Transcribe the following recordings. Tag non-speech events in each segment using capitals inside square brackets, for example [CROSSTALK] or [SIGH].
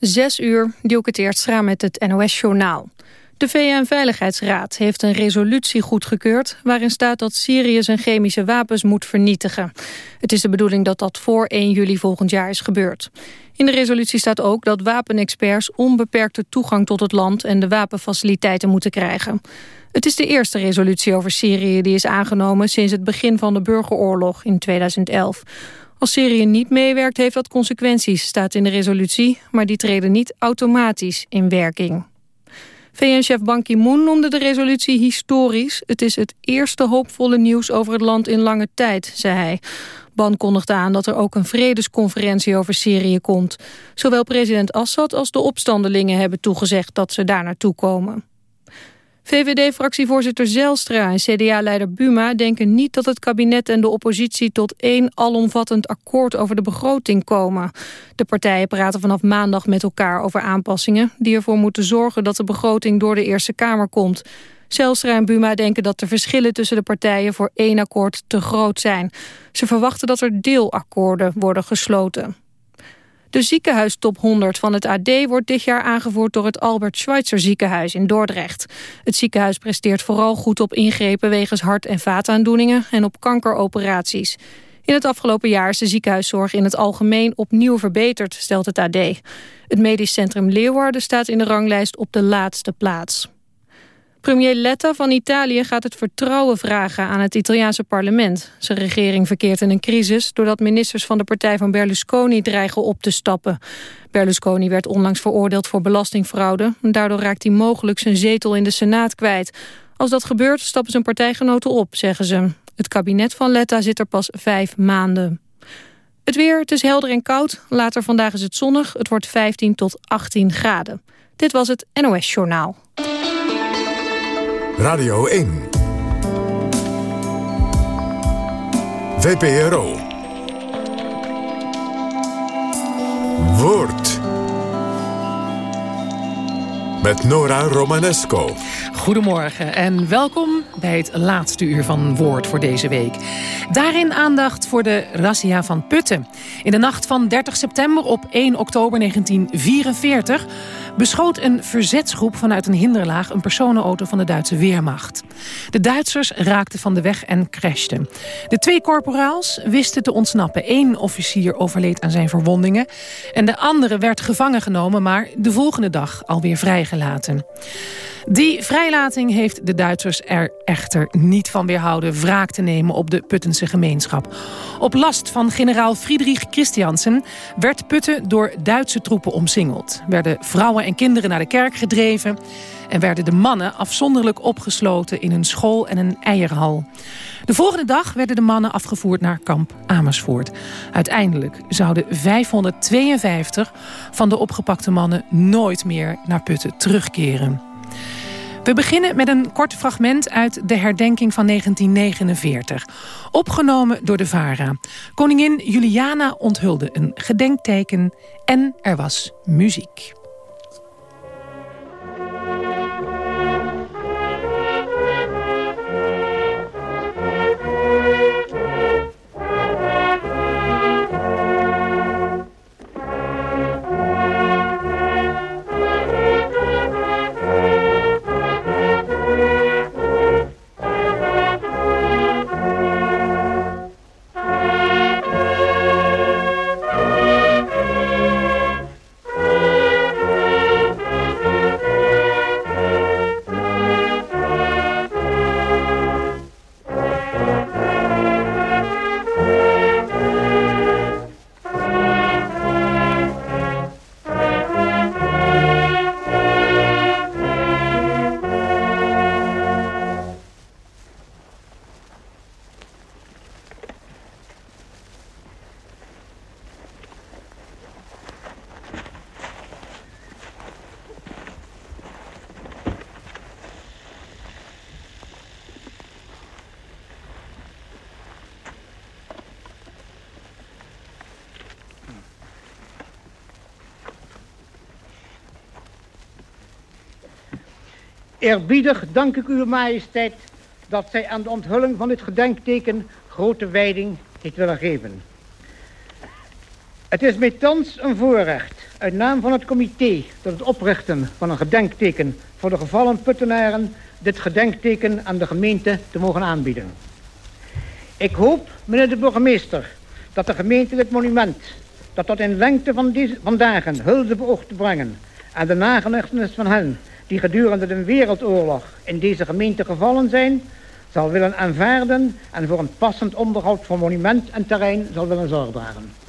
Zes uur, Dielke Teertstra met het NOS-journaal. De VN-veiligheidsraad heeft een resolutie goedgekeurd... waarin staat dat Syrië zijn chemische wapens moet vernietigen. Het is de bedoeling dat dat voor 1 juli volgend jaar is gebeurd. In de resolutie staat ook dat wapenexperts onbeperkte toegang tot het land... en de wapenfaciliteiten moeten krijgen. Het is de eerste resolutie over Syrië die is aangenomen... sinds het begin van de burgeroorlog in 2011. Als Syrië niet meewerkt heeft dat consequenties, staat in de resolutie... maar die treden niet automatisch in werking. VN-chef Ban Ki-moon noemde de resolutie historisch. Het is het eerste hoopvolle nieuws over het land in lange tijd, zei hij. Ban kondigde aan dat er ook een vredesconferentie over Syrië komt. Zowel president Assad als de opstandelingen hebben toegezegd dat ze daar naartoe komen. VVD-fractievoorzitter Zelstra en CDA-leider Buma denken niet dat het kabinet en de oppositie tot één alomvattend akkoord over de begroting komen. De partijen praten vanaf maandag met elkaar over aanpassingen die ervoor moeten zorgen dat de begroting door de Eerste Kamer komt. Zelstra en Buma denken dat de verschillen tussen de partijen voor één akkoord te groot zijn. Ze verwachten dat er deelakkoorden worden gesloten. De ziekenhuistop 100 van het AD wordt dit jaar aangevoerd door het Albert Schweitzer ziekenhuis in Dordrecht. Het ziekenhuis presteert vooral goed op ingrepen wegens hart- en vaataandoeningen en op kankeroperaties. In het afgelopen jaar is de ziekenhuiszorg in het algemeen opnieuw verbeterd, stelt het AD. Het medisch centrum Leeuwarden staat in de ranglijst op de laatste plaats. Premier Letta van Italië gaat het vertrouwen vragen aan het Italiaanse parlement. Zijn regering verkeert in een crisis doordat ministers van de partij van Berlusconi dreigen op te stappen. Berlusconi werd onlangs veroordeeld voor belastingfraude. Daardoor raakt hij mogelijk zijn zetel in de Senaat kwijt. Als dat gebeurt stappen zijn partijgenoten op, zeggen ze. Het kabinet van Letta zit er pas vijf maanden. Het weer, het is helder en koud. Later vandaag is het zonnig. Het wordt 15 tot 18 graden. Dit was het NOS Journaal. Radio 1. VPRO. Woord. Met Nora Romanesco. Goedemorgen en welkom bij het laatste uur van Woord voor deze week. Daarin aandacht voor de razzia van Putten. In de nacht van 30 september op 1 oktober 1944 beschoot een verzetsgroep vanuit een hinderlaag een personenauto van de Duitse Weermacht. De Duitsers raakten van de weg en crashten. De twee corporaals wisten te ontsnappen. Eén officier overleed aan zijn verwondingen en de andere werd gevangen genomen, maar de volgende dag alweer vrijgelaten. Die vrijlating heeft de Duitsers er echter niet van weerhouden... wraak te nemen op de Puttense gemeenschap. Op last van generaal Friedrich Christiansen... werd Putten door Duitse troepen omsingeld. Werden vrouwen en kinderen naar de kerk gedreven... en werden de mannen afzonderlijk opgesloten in een school en een eierhal. De volgende dag werden de mannen afgevoerd naar kamp Amersfoort. Uiteindelijk zouden 552 van de opgepakte mannen nooit meer naar Putten terugkeren. We beginnen met een kort fragment uit de herdenking van 1949. Opgenomen door de VARA. Koningin Juliana onthulde een gedenkteken en er was muziek. Eerbiedig dank ik uw majesteit dat zij aan de onthulling van dit gedenkteken grote wijding heeft willen geven. Het is mij thans een voorrecht uit naam van het comité tot het oprichten van een gedenkteken voor de gevallen Puttenaren dit gedenkteken aan de gemeente te mogen aanbieden. Ik hoop, meneer de burgemeester, dat de gemeente dit monument, dat tot in lengte van deze, vandaag hulde beoogt te brengen aan de nagedachtenis van hen die gedurende de wereldoorlog in deze gemeente gevallen zijn, zal willen aanvaarden en voor een passend onderhoud van monument en terrein zal willen zorg dragen.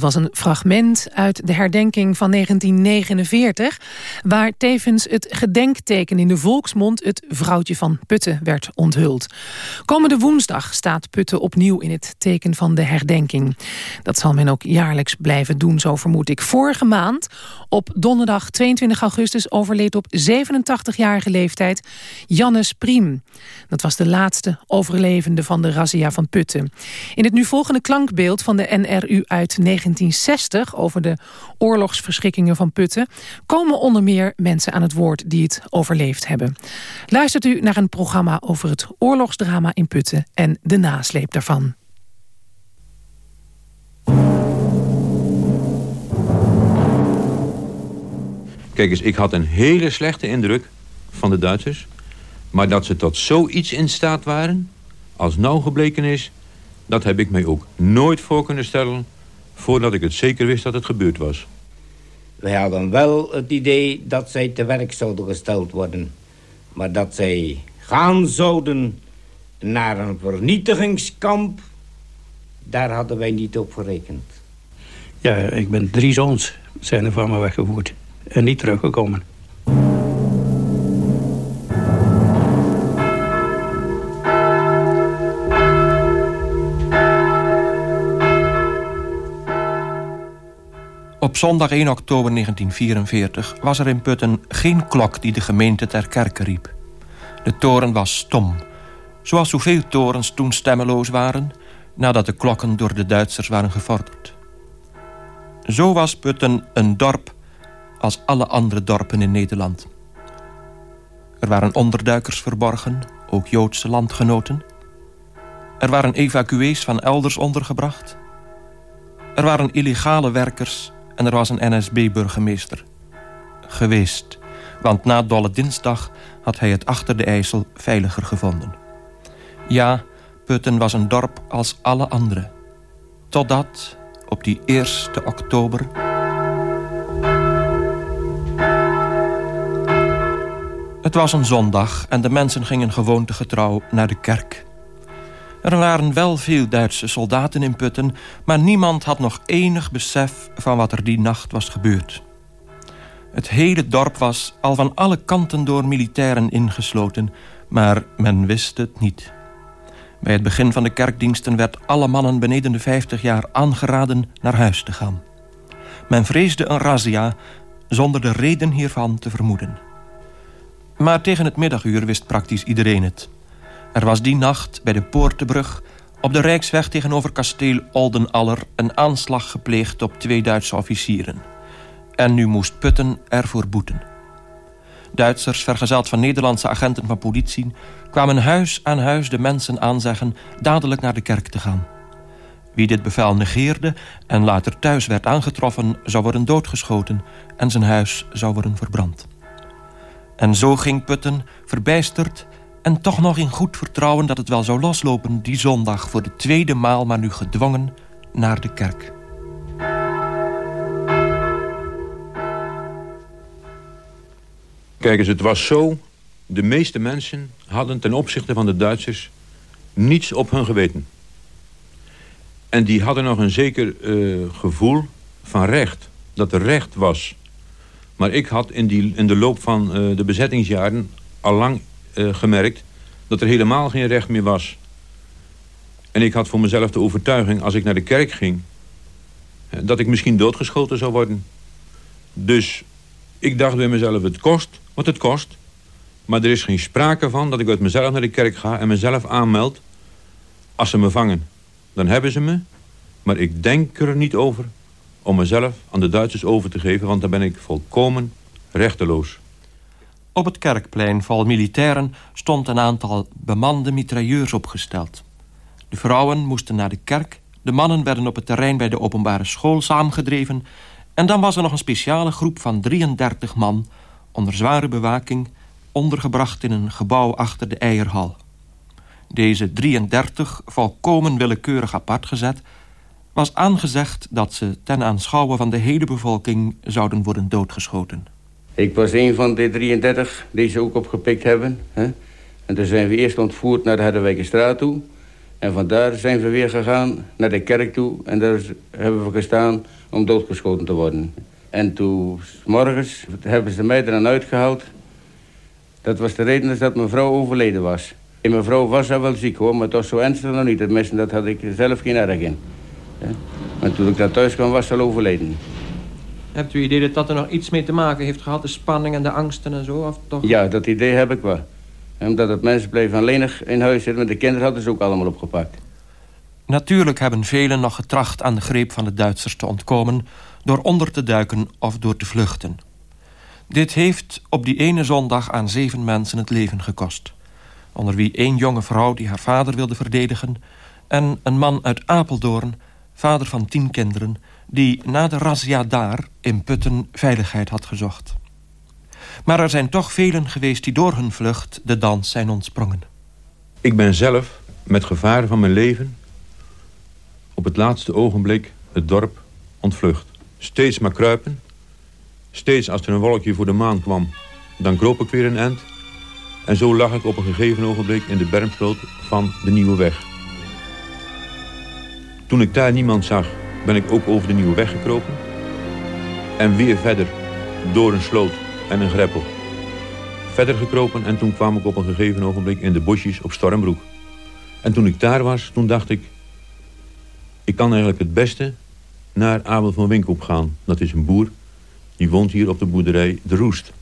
Dat was een fragment uit de herdenking van 1949... waar tevens het gedenkteken in de volksmond... het vrouwtje van Putten werd onthuld. Komende woensdag staat Putten opnieuw in het teken van de herdenking. Dat zal men ook jaarlijks blijven doen, zo vermoed ik. Vorige maand, op donderdag 22 augustus... overleed op 87-jarige leeftijd Jannes Priem. Dat was de laatste overlevende van de razzia van Putten. In het nu volgende klankbeeld van de NRU uit 1960 over de oorlogsverschikkingen van Putten... komen onder meer mensen aan het woord die het overleefd hebben. Luistert u naar een programma over het oorlogsdrama in Putten en de nasleep daarvan. Kijk eens, ik had een hele slechte indruk van de Duitsers. Maar dat ze tot zoiets in staat waren, als nou gebleken is... dat heb ik mij ook nooit voor kunnen stellen... voordat ik het zeker wist dat het gebeurd was. Wij hadden wel het idee dat zij te werk zouden gesteld worden. Maar dat zij gaan zouden naar een vernietigingskamp... daar hadden wij niet op gerekend. Ja, ik ben drie zoons zijn er van me weggevoerd en niet teruggekomen. Op zondag 1 oktober 1944 was er in Putten geen klok die de gemeente ter kerke riep. De toren was stom, zoals zoveel torens toen stemmeloos waren... nadat de klokken door de Duitsers waren gevorderd. Zo was Putten een dorp als alle andere dorpen in Nederland. Er waren onderduikers verborgen, ook Joodse landgenoten. Er waren evacuees van elders ondergebracht. Er waren illegale werkers en er was een NSB-burgemeester. Geweest, want na Dolle Dinsdag had hij het achter de IJssel veiliger gevonden. Ja, Putten was een dorp als alle andere. Totdat, op die 1 oktober... Het was een zondag en de mensen gingen gewoontegetrouw naar de kerk. Er waren wel veel Duitse soldaten in Putten... maar niemand had nog enig besef van wat er die nacht was gebeurd. Het hele dorp was al van alle kanten door militairen ingesloten... maar men wist het niet. Bij het begin van de kerkdiensten werd alle mannen beneden de 50 jaar aangeraden naar huis te gaan. Men vreesde een razzia zonder de reden hiervan te vermoeden. Maar tegen het middaguur wist praktisch iedereen het. Er was die nacht bij de Poortenbrug op de Rijksweg tegenover kasteel Oldenaller een aanslag gepleegd op twee Duitse officieren. En nu moest Putten ervoor boeten. Duitsers, vergezeld van Nederlandse agenten van politie... kwamen huis aan huis de mensen aanzeggen dadelijk naar de kerk te gaan. Wie dit bevel negeerde en later thuis werd aangetroffen... zou worden doodgeschoten en zijn huis zou worden verbrand. En zo ging Putten, verbijsterd en toch nog in goed vertrouwen dat het wel zou loslopen... die zondag voor de tweede maal, maar nu gedwongen, naar de kerk. Kijk eens, het was zo... de meeste mensen hadden ten opzichte van de Duitsers... niets op hun geweten. En die hadden nog een zeker uh, gevoel van recht. Dat er recht was. Maar ik had in, die, in de loop van uh, de bezettingsjaren... al lang uh, gemerkt dat er helemaal geen recht meer was. En ik had voor mezelf de overtuiging, als ik naar de kerk ging... dat ik misschien doodgeschoten zou worden. Dus ik dacht bij mezelf, het kost wat het kost. Maar er is geen sprake van dat ik uit mezelf naar de kerk ga... en mezelf aanmeld. Als ze me vangen, dan hebben ze me. Maar ik denk er niet over om mezelf aan de Duitsers over te geven... want dan ben ik volkomen rechteloos. Op het kerkplein vol militairen stond een aantal bemande mitrailleurs opgesteld. De vrouwen moesten naar de kerk, de mannen werden op het terrein bij de openbare school samengedreven... en dan was er nog een speciale groep van 33 man onder zware bewaking... ondergebracht in een gebouw achter de eierhal. Deze 33, volkomen willekeurig apart gezet... was aangezegd dat ze ten aanschouwen van de hele bevolking... zouden worden doodgeschoten. Ik was een van de 33 die ze ook opgepikt hebben. Hè? En toen zijn we eerst ontvoerd naar de Herdewijkerstraat toe... En vandaar zijn we weer gegaan naar de kerk toe. En daar hebben we gestaan om doodgeschoten te worden. En toen, morgens, hebben ze mij er aan uitgehaald. Dat was de reden dat mijn vrouw overleden was. En mijn vrouw was al wel ziek hoor, maar toch zo ernstig nog niet. Tenminste, dat had ik zelf geen erg in. Maar toen ik daar thuis kwam, was ze al overleden. Hebt u idee dat dat er nog iets mee te maken heeft gehad? De spanning en de angsten en zo? Of toch? Ja, dat idee heb ik wel. Omdat het mensen bleven alleenig in huis zitten... met de kinderen hadden ze ook allemaal opgepakt. Natuurlijk hebben velen nog getracht aan de greep van de Duitsers te ontkomen... door onder te duiken of door te vluchten. Dit heeft op die ene zondag aan zeven mensen het leven gekost. Onder wie één jonge vrouw die haar vader wilde verdedigen... en een man uit Apeldoorn, vader van tien kinderen... die na de razzia daar in Putten veiligheid had gezocht. Maar er zijn toch velen geweest die door hun vlucht de dans zijn ontsprongen. Ik ben zelf met gevaar van mijn leven op het laatste ogenblik het dorp ontvlucht. Steeds maar kruipen. Steeds als er een wolkje voor de maan kwam, dan kroop ik weer een end. En zo lag ik op een gegeven ogenblik in de bermsloot van de Nieuwe Weg. Toen ik daar niemand zag, ben ik ook over de Nieuwe Weg gekropen. En weer verder door een sloot en een greppel. Verder gekropen en toen kwam ik op een gegeven ogenblik in de bosjes op Stormbroek. En toen ik daar was, toen dacht ik... ik kan eigenlijk het beste naar Abel van Winkop gaan. Dat is een boer, die woont hier op de boerderij De Roest.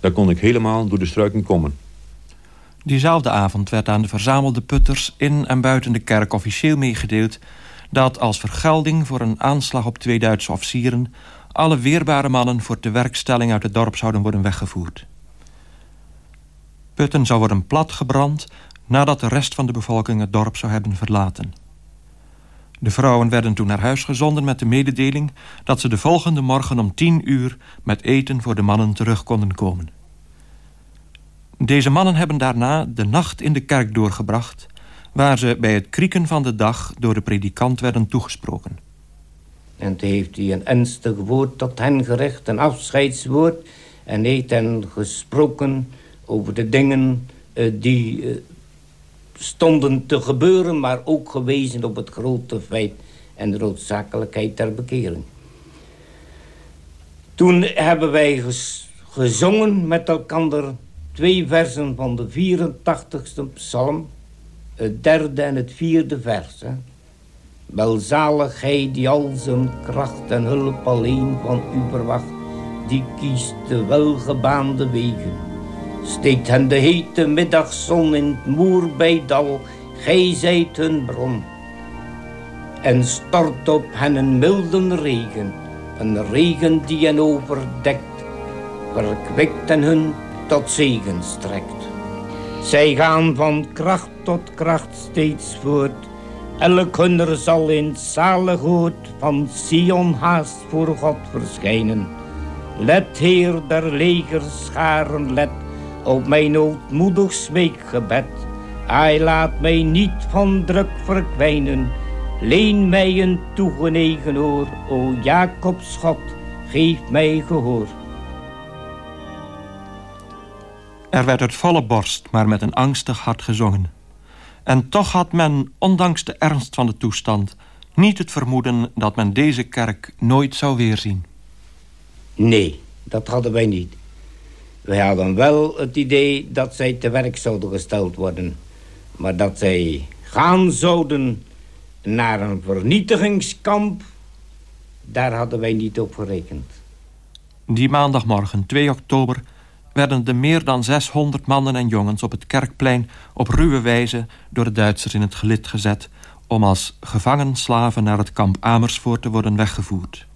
Daar kon ik helemaal door de struiken komen. Diezelfde avond werd aan de verzamelde putters in en buiten de kerk officieel meegedeeld dat als vergelding voor een aanslag op twee Duitse officieren alle weerbare mannen voor de werkstelling uit het dorp zouden worden weggevoerd. Putten zou worden platgebrand nadat de rest van de bevolking het dorp zou hebben verlaten. De vrouwen werden toen naar huis gezonden met de mededeling dat ze de volgende morgen om tien uur met eten voor de mannen terug konden komen. Deze mannen hebben daarna de nacht in de kerk doorgebracht, waar ze bij het krieken van de dag door de predikant werden toegesproken. En toen heeft hij een ernstig woord tot hen gericht, een afscheidswoord, en heeft hen gesproken over de dingen uh, die uh, stonden te gebeuren... maar ook gewezen op het grote feit en de noodzakelijkheid der bekering. Toen hebben wij gezongen met elkaar twee versen van de 84ste psalm... het derde en het vierde vers. Hè. Welzalig hij die al zijn kracht en hulp alleen van u verwacht... die kiest de welgebaande wegen... Steekt hen de hete middagzon in het moerbijdal, gij zijt hun bron. En stort op hen een milde regen, een regen die hen overdekt, verkwikt en hun tot zegen strekt. Zij gaan van kracht tot kracht steeds voort, elk hunner zal in zalig van Sion haast voor God verschijnen. Let Heer der legers scharen, let op mijn ootmoedig smeekgebed. Hij laat mij niet van druk verkwijnen. Leen mij een toegenegen oor, o Jacobs God, geef mij gehoor. Er werd uit volle borst, maar met een angstig hart gezongen. En toch had men, ondanks de ernst van de toestand... niet het vermoeden dat men deze kerk nooit zou weerzien. Nee, dat hadden wij niet. Wij hadden wel het idee dat zij te werk zouden gesteld worden. Maar dat zij gaan zouden naar een vernietigingskamp... daar hadden wij niet op gerekend. Die maandagmorgen, 2 oktober... werden de meer dan 600 mannen en jongens op het kerkplein... op ruwe wijze door de Duitsers in het gelid gezet... om als gevangen slaven naar het kamp Amersfoort te worden weggevoerd.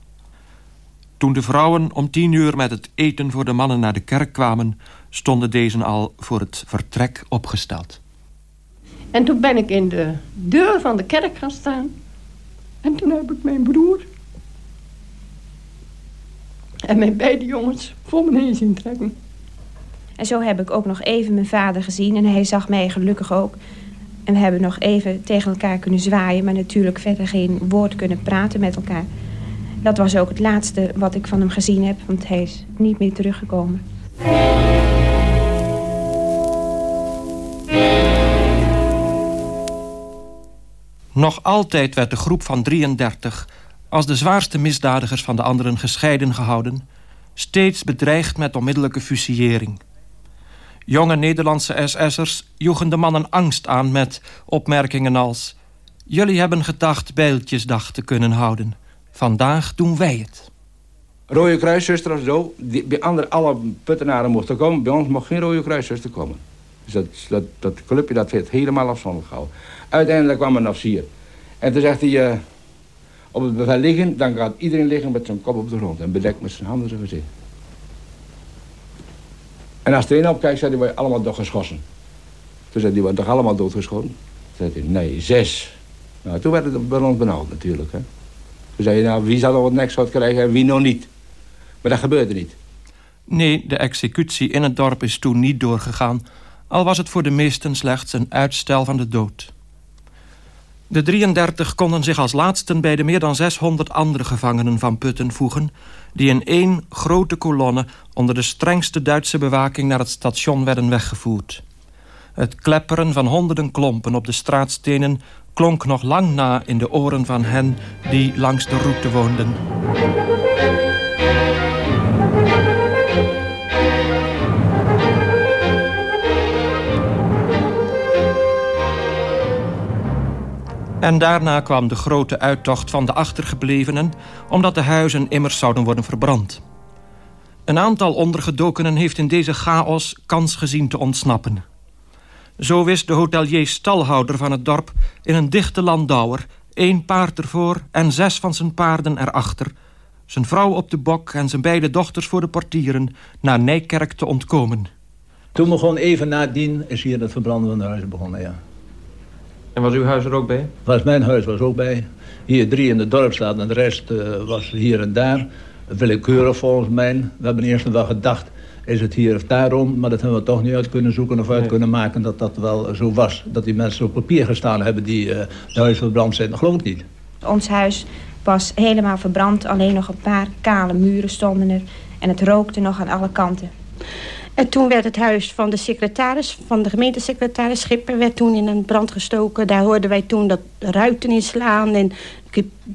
Toen de vrouwen om tien uur met het eten voor de mannen naar de kerk kwamen... stonden deze al voor het vertrek opgesteld. En toen ben ik in de deur van de kerk gaan staan. En toen heb ik mijn broer... en mijn beide jongens voor me heen zien trekken. En zo heb ik ook nog even mijn vader gezien. En hij zag mij gelukkig ook. En we hebben nog even tegen elkaar kunnen zwaaien... maar natuurlijk verder geen woord kunnen praten met elkaar... Dat was ook het laatste wat ik van hem gezien heb, want hij is niet meer teruggekomen. Nog altijd werd de groep van 33 als de zwaarste misdadigers van de anderen gescheiden gehouden, steeds bedreigd met onmiddellijke fusillering. Jonge Nederlandse SS'ers joegen de mannen angst aan met opmerkingen als... Jullie hebben gedacht bijltjesdag te kunnen houden. Vandaag doen wij het. Rode Kruiszuster of zo, bij andere, alle puttenaren mochten komen. Bij ons mocht geen Rode Kruiszuster komen. Dus dat, dat, clubje dat werd helemaal afzonderlijk gehouden. Uiteindelijk kwam een officier. En toen zegt hij, uh, op het bevel liggen, dan gaat iedereen liggen met zijn kop op de grond. En bedekt met zijn handen zijn gezicht. En als er een opkijkt, zei hij, wij allemaal doodgeschossen. Toen zei hij, wordt toch allemaal doodgeschoten? Toen zei hij, nee, zes. Nou, toen werd het bij ons benauwd natuurlijk, hè. Toen zei je, nou, wie zal er wat niks wat krijgen en wie nog niet. Maar dat gebeurde niet. Nee, de executie in het dorp is toen niet doorgegaan... al was het voor de meesten slechts een uitstel van de dood. De 33 konden zich als laatsten bij de meer dan 600 andere gevangenen van Putten voegen... die in één grote kolonne onder de strengste Duitse bewaking naar het station werden weggevoerd. Het klepperen van honderden klompen op de straatstenen klonk nog lang na in de oren van hen die langs de route woonden. En daarna kwam de grote uittocht van de achtergeblevenen... omdat de huizen immers zouden worden verbrand. Een aantal ondergedokenen heeft in deze chaos kans gezien te ontsnappen. Zo wist de hotelier stalhouder van het dorp in een dichte landauer... één paard ervoor en zes van zijn paarden erachter... zijn vrouw op de bok en zijn beide dochters voor de portieren... naar Nijkerk te ontkomen. Toen begon even nadien is hier het verbranden van de huizen begonnen, ja. En was uw huis er ook bij? Was mijn huis was ook bij. Hier drie in de dorpstraat en de rest uh, was hier en daar. Willekeurig volgens mij. We hebben eerst wel gedacht, is het hier of daarom? Maar dat hebben we toch niet uit kunnen zoeken of uit nee. kunnen maken dat dat wel zo was. Dat die mensen op papier gestaan hebben die uh, de huis verbrand zijn. Dat geloof ik niet. Ons huis was helemaal verbrand. Alleen nog een paar kale muren stonden er. En het rookte nog aan alle kanten. En toen werd het huis van de secretaris, van de gemeentesecretaris Schipper... werd toen in een brand gestoken. Daar hoorden wij toen dat ruiten in slaan en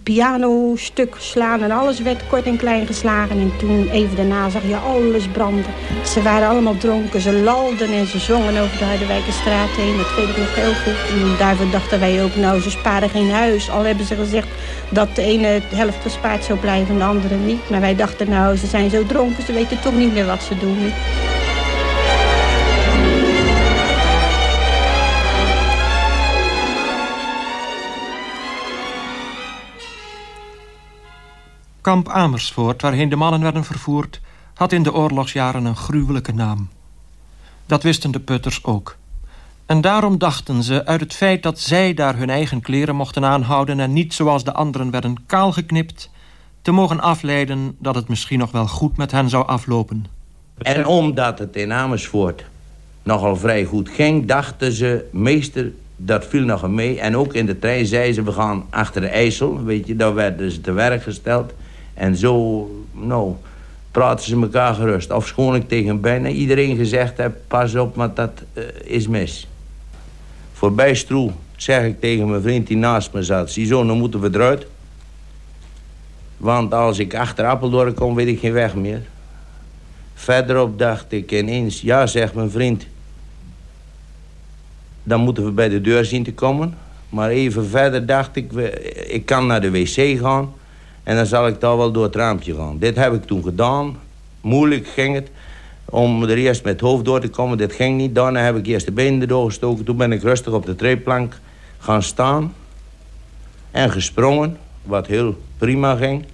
piano stuk slaan... en alles werd kort en klein geslagen. En toen even daarna zag je alles branden. Ze waren allemaal dronken, ze lalden en ze zongen over de Harderwijkerstraat heen. Dat weet ik nog heel goed. Daarvoor dachten wij ook, nou, ze sparen geen huis. Al hebben ze gezegd dat de ene helft gespaard zou blijven en de andere niet. Maar wij dachten, nou, ze zijn zo dronken, ze weten toch niet meer wat ze doen. Kamp Amersfoort, waarheen de mannen werden vervoerd... had in de oorlogsjaren een gruwelijke naam. Dat wisten de putters ook. En daarom dachten ze, uit het feit dat zij daar hun eigen kleren mochten aanhouden... en niet zoals de anderen werden kaalgeknipt... te mogen afleiden dat het misschien nog wel goed met hen zou aflopen. En omdat het in Amersfoort nogal vrij goed ging... dachten ze, meester, dat viel nog mee. En ook in de trein zeiden ze, we gaan achter de IJssel. Weet je, daar werden ze te werk gesteld... En zo, nou, praten ze elkaar gerust. Ofschoon ik tegen bijna iedereen gezegd heb... pas op, want dat uh, is mis. Voorbij Stroel zeg ik tegen mijn vriend die naast me zat... ziezo, dan moeten we eruit. Want als ik achter Apeldoorn kom, weet ik geen weg meer. Verderop dacht ik ineens... ja, zegt mijn vriend... dan moeten we bij de deur zien te komen. Maar even verder dacht ik... ik kan naar de wc gaan... En dan zal ik daar wel door het raampje gaan. Dit heb ik toen gedaan. Moeilijk ging het. Om er eerst met het hoofd door te komen. Dit ging niet. Daarna heb ik eerst de benen erdoor gestoken. Toen ben ik rustig op de treeplank gaan staan. En gesprongen. Wat heel prima ging. De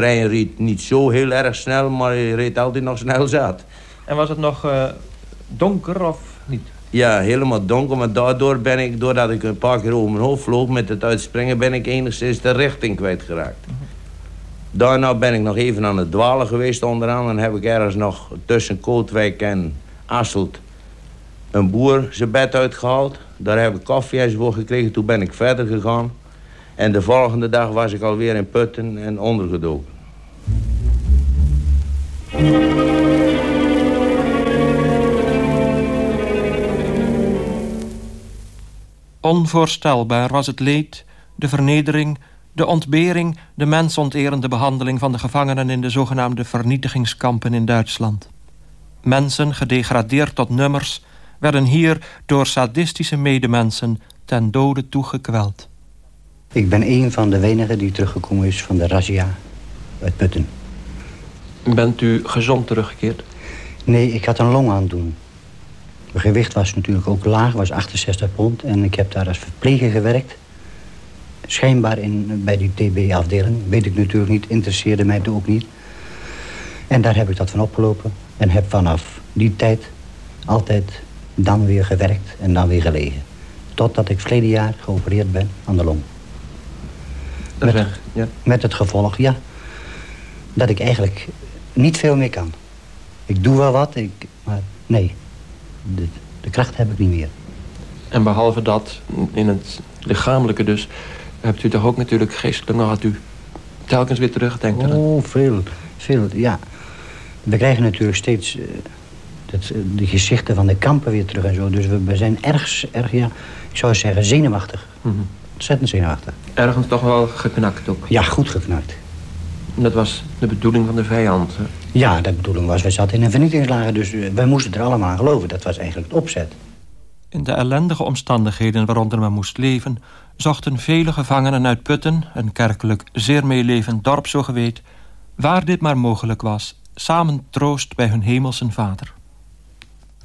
trein reed niet zo heel erg snel. Maar hij reed altijd nog snel zat. En was het nog uh, donker of niet? Ja, helemaal donker. Maar daardoor ben ik, doordat ik een paar keer over mijn hoofd vloog met het uitspringen... ben ik enigszins de richting kwijtgeraakt. Daarna ben ik nog even aan het dwalen geweest onderaan. En heb ik ergens nog tussen Kootwijk en Asselt... een boer zijn bed uitgehaald. Daar heb ik koffie voor gekregen. Toen ben ik verder gegaan. En de volgende dag was ik alweer in Putten en ondergedoken. Onvoorstelbaar was het leed, de vernedering, de ontbering... de mensonterende behandeling van de gevangenen... in de zogenaamde vernietigingskampen in Duitsland. Mensen, gedegradeerd tot nummers... werden hier door sadistische medemensen ten dode toegekweld. Ik ben een van de weinigen die teruggekomen is van de razzia uit Putten. Bent u gezond teruggekeerd? Nee, ik had een longaandoening. Mijn gewicht was natuurlijk ook laag, was 68 pond. En ik heb daar als verpleger gewerkt. Schijnbaar in, bij die TB-afdeling. Weet ik natuurlijk niet, interesseerde mij ook niet. En daar heb ik dat van opgelopen. En heb vanaf die tijd altijd dan weer gewerkt en dan weer gelegen. Totdat ik verleden jaar geopereerd ben aan de long. Met, ja. met het gevolg, ja, dat ik eigenlijk niet veel meer kan. Ik doe wel wat, ik, maar nee. De, de kracht heb ik niet meer. En behalve dat, in het lichamelijke dus... hebt u toch ook natuurlijk geestelijk nog had u telkens weer terug, denkt u Oh, veel, veel, ja. We krijgen natuurlijk steeds uh, dat, uh, de gezichten van de kampen weer terug en zo. Dus we, we zijn erg, erg, ja, ik zou zeggen, zenuwachtig. Mhm. Ontzettend zenuwachtig. Ergens toch wel geknakt ook? Ja, goed geknakt. Dat was de bedoeling van de vijand, hè? Ja, de bedoeling was, we zaten in een vernietigingslager... dus uh, wij moesten er allemaal aan geloven. Dat was eigenlijk het opzet. In de ellendige omstandigheden waaronder men moest leven... zochten vele gevangenen uit Putten, een kerkelijk zeer meelevend dorp zo geweet... waar dit maar mogelijk was, samen troost bij hun hemelse vader.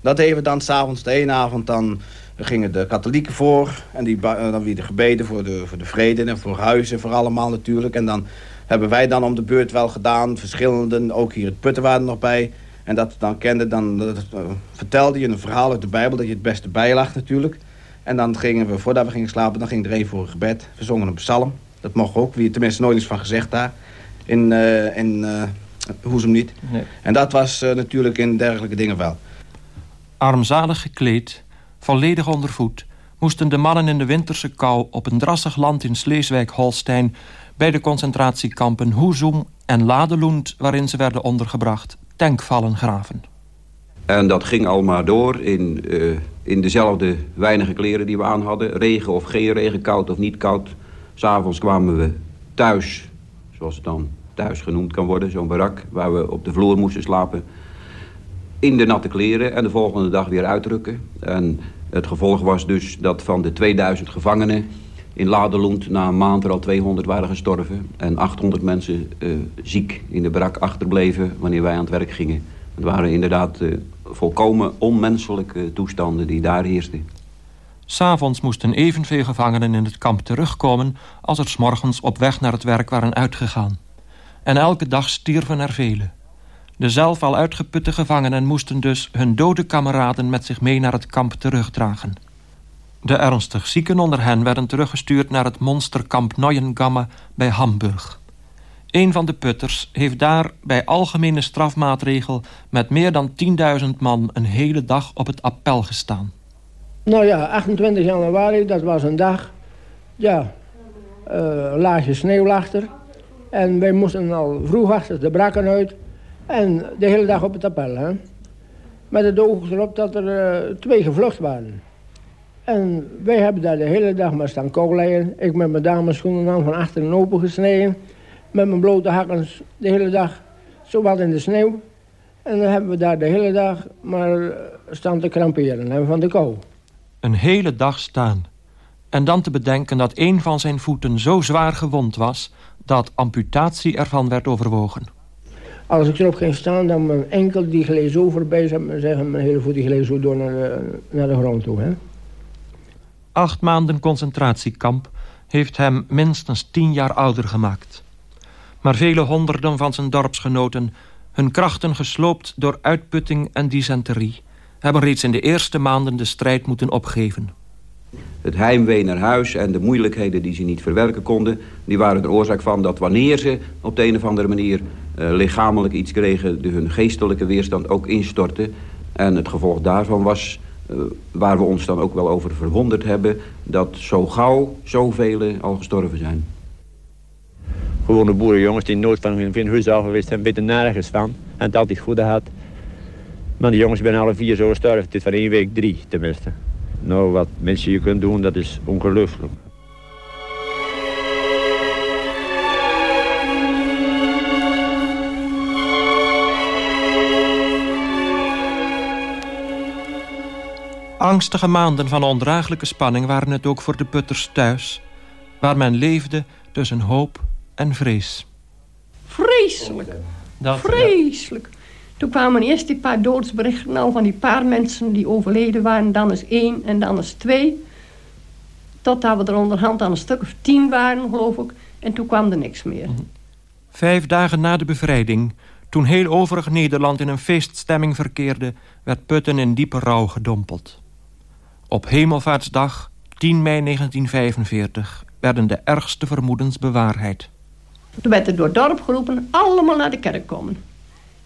Dat deden we dan s'avonds de ene avond, dan gingen de katholieken voor... en die, dan weer de gebeden voor de, voor de vrede en voor huizen, voor allemaal natuurlijk. En dan hebben wij dan om de beurt wel gedaan, verschillende, ook hier het Putten waren er nog bij... En dat dan kende, dan dat, uh, vertelde je een verhaal uit de Bijbel... dat je het beste bijlag natuurlijk. En dan gingen we, voordat we gingen slapen, dan ging er een voor een gebed. We zongen een psalm. Dat mocht ook. Wie tenminste nooit iets van gezegd daar. In, uh, in uh, Hoezem niet. Nee. En dat was natuurlijk in dergelijke dingen wel. Armzalig gekleed, volledig onder voet... moesten de mannen in de winterse kou op een drassig land in Sleeswijk-Holstein... bij de concentratiekampen Hoezum en Ladelund... waarin ze werden ondergebracht, tankvallen graven. En dat ging al maar door in, uh, in dezelfde weinige kleren die we aan hadden. Regen of geen regen, koud of niet koud. S'avonds kwamen we thuis, zoals het dan thuis genoemd kan worden. Zo'n barak waar we op de vloer moesten slapen. In de natte kleren en de volgende dag weer uitrukken. En het gevolg was dus dat van de 2000 gevangenen in Ladelund na een maand er al 200 waren gestorven. En 800 mensen uh, ziek in de barak achterbleven wanneer wij aan het werk gingen. Het waren inderdaad uh, volkomen onmenselijke toestanden die daar heersten. S'avonds moesten evenveel gevangenen in het kamp terugkomen... als er s morgens op weg naar het werk waren uitgegaan. En elke dag stierven er velen. De zelf al uitgeputte gevangenen moesten dus hun dode kameraden... met zich mee naar het kamp terugdragen. De ernstig zieken onder hen werden teruggestuurd... naar het monsterkamp Neuengamme bij Hamburg. Een van de putters heeft daar bij algemene strafmaatregel... met meer dan 10.000 man een hele dag op het appel gestaan. Nou ja, 28 januari, dat was een dag. Ja, uh, laagje sneeuw lag er. En wij moesten al vroeg achter de brakken uit. En de hele dag op het appel, hè. Met het oog erop dat er uh, twee gevlucht waren. En wij hebben daar de hele dag maar staan koolleien. Ik met mijn dameschoenen aan van achteren open gesneden. Met mijn blote hakken de hele dag zo wat in de sneeuw. En dan hebben we daar de hele dag maar staan te kramperen hè, van de kou. Een hele dag staan. En dan te bedenken dat een van zijn voeten zo zwaar gewond was... dat amputatie ervan werd overwogen. Als ik erop ging staan, dan mijn enkel die gleed zo voorbij... zou zeggen, mijn hele voet die gleed zo door naar de, naar de grond toe. Hè. Acht maanden concentratiekamp heeft hem minstens tien jaar ouder gemaakt. Maar vele honderden van zijn dorpsgenoten... hun krachten gesloopt door uitputting en dysenterie... hebben reeds in de eerste maanden de strijd moeten opgeven. Het heimwee naar huis en de moeilijkheden die ze niet verwerken konden... die waren de oorzaak van dat wanneer ze op de een of andere manier... Uh, lichamelijk iets kregen, de hun geestelijke weerstand ook instortte. En het gevolg daarvan was, waar we ons dan ook wel over verwonderd hebben... dat zo gauw zoveel al gestorven zijn. Gewone boerenjongens die nooit van hun, huis af geweest zijn, weten nergens van. En het altijd goed gehad. Maar die jongens zijn alle vier zo gestorven. Het is van één week drie tenminste. Nou, wat mensen je kunt doen, dat is ongelooflijk. Angstige maanden van ondraaglijke spanning waren het ook voor de putters thuis... waar men leefde tussen hoop en vrees. Vreselijk. Dat, Vreselijk. Toen kwamen eerst die paar doodsberichten al van die paar mensen die overleden waren. Dan is één en dan is twee. Totdat we er onderhand aan een stuk of tien waren, geloof ik. En toen kwam er niks meer. Vijf dagen na de bevrijding, toen heel overig Nederland in een feeststemming verkeerde... werd Putten in diepe rouw gedompeld. Op Hemelvaartsdag, 10 mei 1945, werden de ergste vermoedens bewaarheid. Toen werd er door het dorp geroepen, allemaal naar de kerk komen.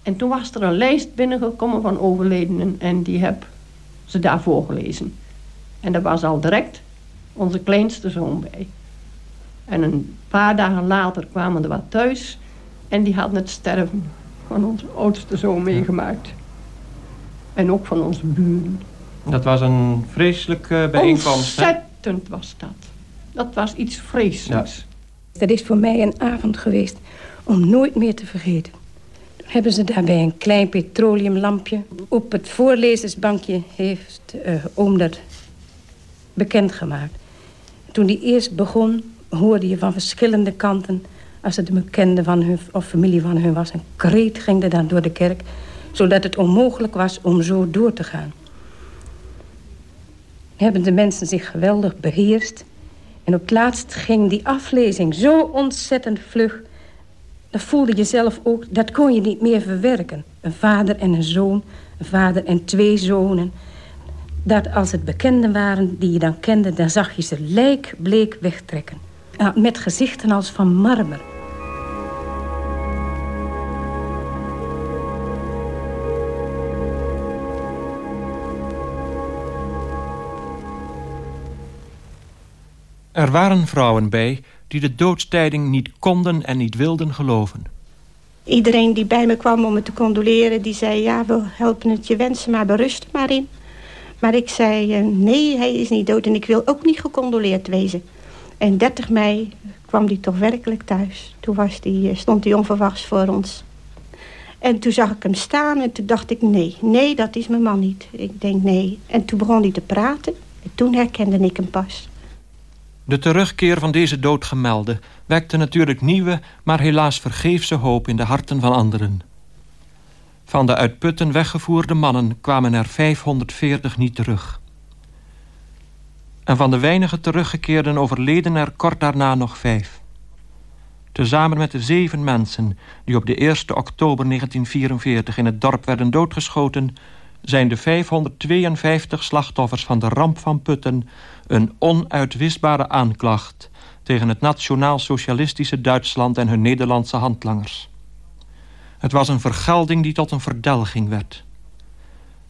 En toen was er een lijst binnengekomen van overledenen en die heb ze daar voorgelezen. En daar was al direct onze kleinste zoon bij. En een paar dagen later kwamen er wat thuis en die hadden het sterven van onze oudste zoon meegemaakt. En ook van onze buren. Dat was een vreselijke bijeenkomst. Ontzettend was dat. Dat was iets vreselijks. Dat is voor mij een avond geweest om nooit meer te vergeten. Toen hebben ze daarbij een klein petroleumlampje. Op het voorlezersbankje heeft uh, oom dat bekendgemaakt. Toen die eerst begon, hoorde je van verschillende kanten... als het een bekende van hun of familie van hun was... een kreet ging er dan door de kerk... zodat het onmogelijk was om zo door te gaan. Hebben de mensen zich geweldig beheerst... En op het laatst ging die aflezing zo ontzettend vlug... dat voelde je zelf ook, dat kon je niet meer verwerken. Een vader en een zoon, een vader en twee zonen. Dat als het bekenden waren die je dan kende... dan zag je ze lijkbleek wegtrekken. Met gezichten als van marmer. Er waren vrouwen bij die de doodstijding niet konden en niet wilden geloven. Iedereen die bij me kwam om me te condoleren... die zei, ja, we helpen het je wensen, maar berust maar in. Maar ik zei, eh, nee, hij is niet dood en ik wil ook niet gecondoleerd wezen. En 30 mei kwam hij toch werkelijk thuis. Toen was die, eh, stond hij onverwachts voor ons. En toen zag ik hem staan en toen dacht ik, nee, nee, dat is mijn man niet. Ik denk, nee. En toen begon hij te praten en toen herkende ik hem pas. De terugkeer van deze doodgemelde wekte natuurlijk nieuwe, maar helaas vergeefse hoop in de harten van anderen. Van de uit Putten weggevoerde mannen kwamen er 540 niet terug. En van de weinige teruggekeerden overleden er kort daarna nog vijf. Tezamen met de zeven mensen die op de 1 oktober 1944 in het dorp werden doodgeschoten... zijn de 552 slachtoffers van de ramp van Putten een onuitwisbare aanklacht tegen het nationaal-socialistische Duitsland en hun Nederlandse handlangers. Het was een vergelding die tot een verdelging werd.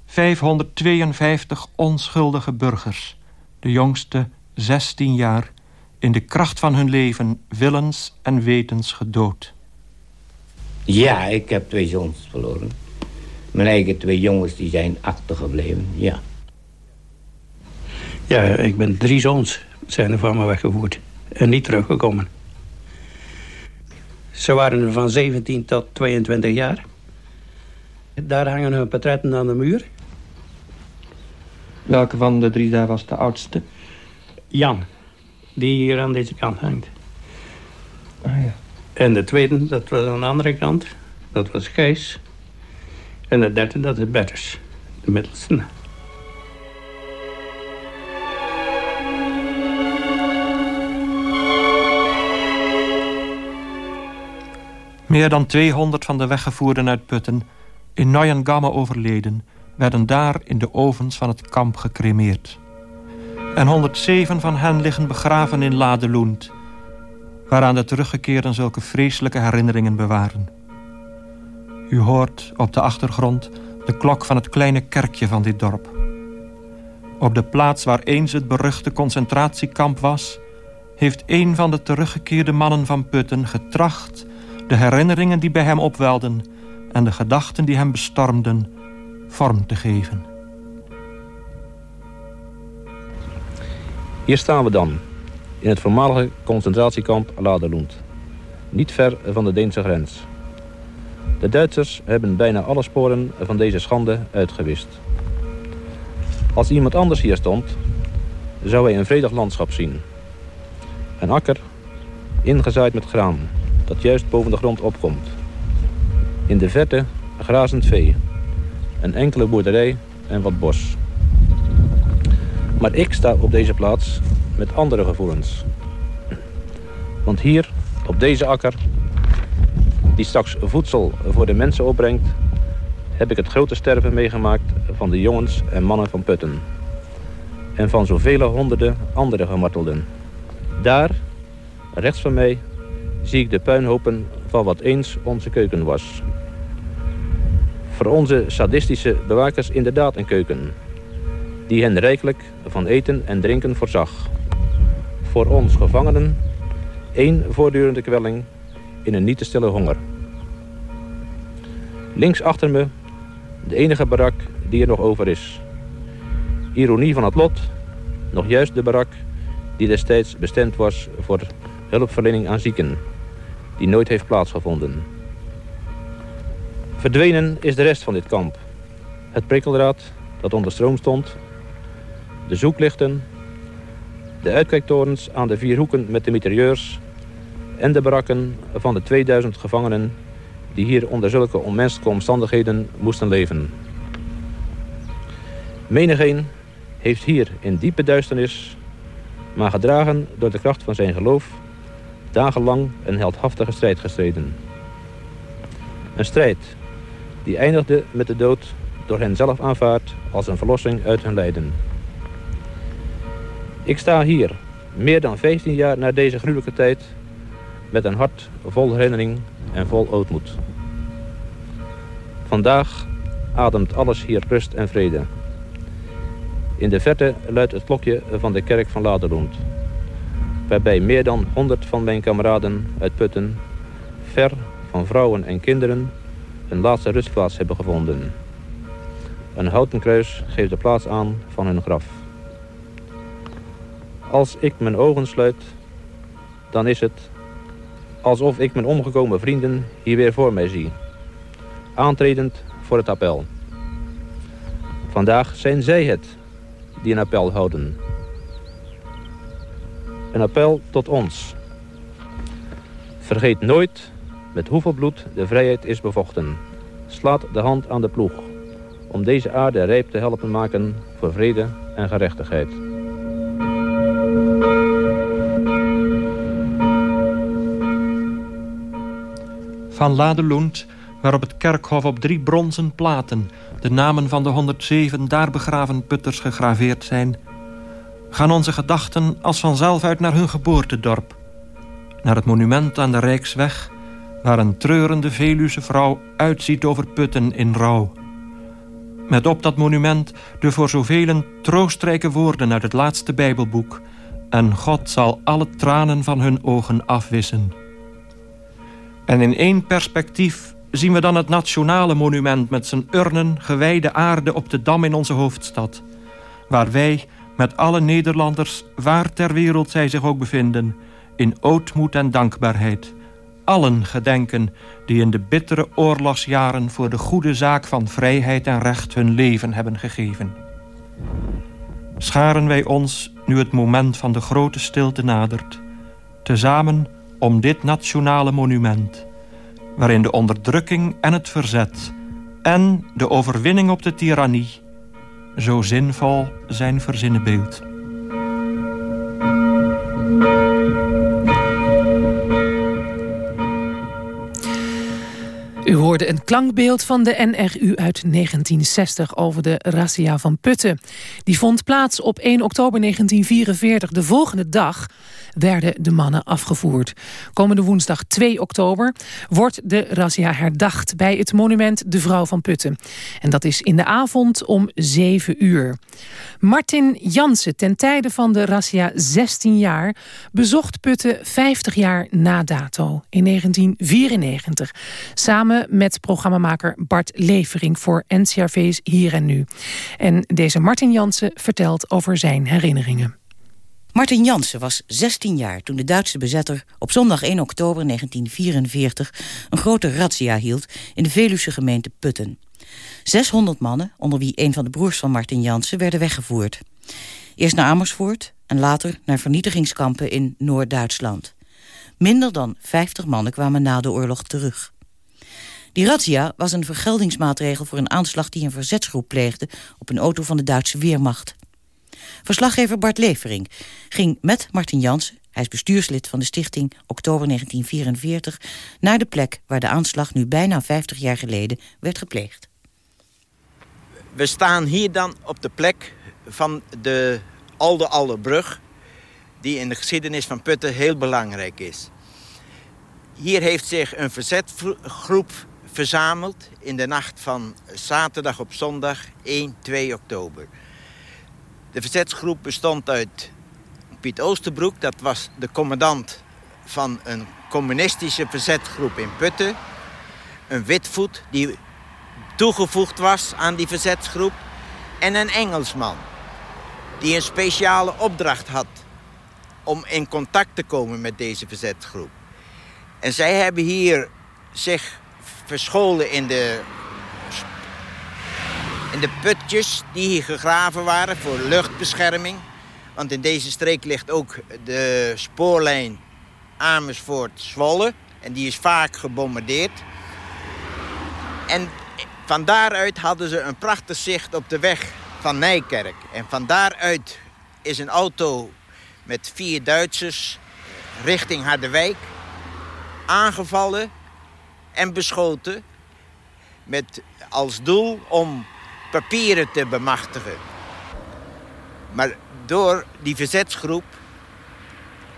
552 onschuldige burgers, de jongste 16 jaar, in de kracht van hun leven willens en wetens gedood. Ja, ik heb twee zoons verloren. Mijn eigen twee jongens die zijn achtergebleven, ja. Ja, ik ben drie zoons zijn er van me weggevoerd. En niet teruggekomen. Ze waren er van 17 tot 22 jaar. Daar hangen hun portretten aan de muur. Welke van de drie daar was de oudste? Jan, die hier aan deze kant hangt. Ah ja. En de tweede, dat was aan de andere kant. Dat was Gijs. En de derde, dat is Betters. De middelste. Meer dan 200 van de weggevoerden uit Putten, in Neuengamme overleden... werden daar in de ovens van het kamp gecremeerd. En 107 van hen liggen begraven in Ladeloend... waaraan de teruggekeerden zulke vreselijke herinneringen bewaren. U hoort op de achtergrond de klok van het kleine kerkje van dit dorp. Op de plaats waar eens het beruchte concentratiekamp was... heeft een van de teruggekeerde mannen van Putten getracht de herinneringen die bij hem opwelden en de gedachten die hem bestormden vorm te geven. Hier staan we dan, in het voormalige concentratiekamp Laderloend, niet ver van de Deense grens. De Duitsers hebben bijna alle sporen van deze schande uitgewist. Als iemand anders hier stond, zou hij een vredig landschap zien. Een akker, ingezaaid met graan, dat juist boven de grond opkomt. In de verte grazend vee, een enkele boerderij en wat bos. Maar ik sta op deze plaats met andere gevoelens. Want hier, op deze akker, die straks voedsel voor de mensen opbrengt... heb ik het grote sterven meegemaakt van de jongens en mannen van Putten. En van zoveel honderden andere gemartelden. Daar, rechts van mij, zie ik de puinhopen van wat eens onze keuken was. voor onze sadistische bewakers inderdaad een keuken. Die hen rijkelijk van eten en drinken voorzag. Voor ons gevangenen één voortdurende kwelling in een niet te stille honger. Links achter me de enige barak die er nog over is. Ironie van het lot, nog juist de barak die destijds bestemd was voor hulpverlening aan zieken, die nooit heeft plaatsgevonden. Verdwenen is de rest van dit kamp. Het prikkeldraad dat onder stroom stond, de zoeklichten, de uitkijktorens aan de vier hoeken met de mitrailleurs en de barakken van de 2000 gevangenen die hier onder zulke onmenselijke omstandigheden moesten leven. Menigeen heeft hier in diepe duisternis, maar gedragen door de kracht van zijn geloof, dagenlang een heldhaftige strijd gestreden. Een strijd die eindigde met de dood door hen zelf aanvaard als een verlossing uit hun lijden. Ik sta hier, meer dan 15 jaar na deze gruwelijke tijd, met een hart vol herinnering en vol ootmoed. Vandaag ademt alles hier rust en vrede. In de verte luidt het klokje van de kerk van Laderloend, waarbij meer dan 100 van mijn kameraden uit Putten, ver van vrouwen en kinderen, een laatste rustplaats hebben gevonden. Een houten kruis geeft de plaats aan van hun graf. Als ik mijn ogen sluit, dan is het alsof ik mijn omgekomen vrienden hier weer voor mij zie. Aantredend voor het appel. Vandaag zijn zij het die een appel houden. Een appel tot ons. Vergeet nooit met hoeveel bloed de vrijheid is bevochten. Slaat de hand aan de ploeg om deze aarde rijp te helpen maken voor vrede en gerechtigheid. Van Ladeloend, waarop het kerkhof op drie bronzen platen... de namen van de 107 daar begraven putters gegraveerd zijn... gaan onze gedachten als vanzelf uit naar hun geboortedorp. Naar het monument aan de Rijksweg... waar een treurende Veluwse vrouw uitziet over putten in rouw. Met op dat monument de voor zoveel troostrijke woorden uit het laatste Bijbelboek... en God zal alle tranen van hun ogen afwissen... En in één perspectief zien we dan het nationale monument... met zijn urnen gewijde aarde op de Dam in onze hoofdstad. Waar wij met alle Nederlanders, waar ter wereld zij zich ook bevinden... in ootmoed en dankbaarheid... allen gedenken die in de bittere oorlogsjaren... voor de goede zaak van vrijheid en recht hun leven hebben gegeven. Scharen wij ons, nu het moment van de grote stilte nadert... tezamen om dit nationale monument... waarin de onderdrukking en het verzet... en de overwinning op de tirannie... zo zinvol zijn verzinnenbeeld. U hoorde een klankbeeld van de NRU uit 1960 over de razzia van Putten. Die vond plaats op 1 oktober 1944. De volgende dag werden de mannen afgevoerd. Komende woensdag 2 oktober wordt de razzia herdacht... bij het monument De Vrouw van Putten. En dat is in de avond om 7 uur. Martin Jansen, ten tijde van de razzia 16 jaar... bezocht Putten 50 jaar na dato, in 1994... samen met programmamaker Bart Levering voor NCRV's Hier en Nu. En deze Martin Jansen vertelt over zijn herinneringen. Martin Jansen was 16 jaar toen de Duitse bezetter op zondag 1 oktober 1944 een grote razzia hield in de Veluwse gemeente Putten. 600 mannen, onder wie een van de broers van Martin Jansen, werden weggevoerd. Eerst naar Amersfoort en later naar vernietigingskampen in Noord-Duitsland. Minder dan 50 mannen kwamen na de oorlog terug. Die razzia was een vergeldingsmaatregel voor een aanslag die een verzetsgroep pleegde op een auto van de Duitse Weermacht. Verslaggever Bart Levering ging met Martin Jansen... hij is bestuurslid van de stichting Oktober 1944... naar de plek waar de aanslag nu bijna 50 jaar geleden werd gepleegd. We staan hier dan op de plek van de Alde Alde Brug... die in de geschiedenis van Putten heel belangrijk is. Hier heeft zich een verzetgroep verzameld in de nacht van zaterdag op zondag 1, 2 oktober. De verzetsgroep bestond uit Piet Oosterbroek, dat was de commandant van een communistische verzetgroep in Putten. Een witvoet die toegevoegd was aan die verzetsgroep. En een Engelsman die een speciale opdracht had om in contact te komen met deze verzetsgroep. En zij hebben hier zich verscholen in de, in de putjes die hier gegraven waren voor luchtbescherming. Want in deze streek ligt ook de spoorlijn Amersfoort-Zwolle. En die is vaak gebombardeerd. En van daaruit hadden ze een prachtig zicht op de weg van Nijkerk. En van daaruit is een auto met vier Duitsers richting Harderwijk aangevallen en beschoten met als doel om papieren te bemachtigen. Maar door die verzetsgroep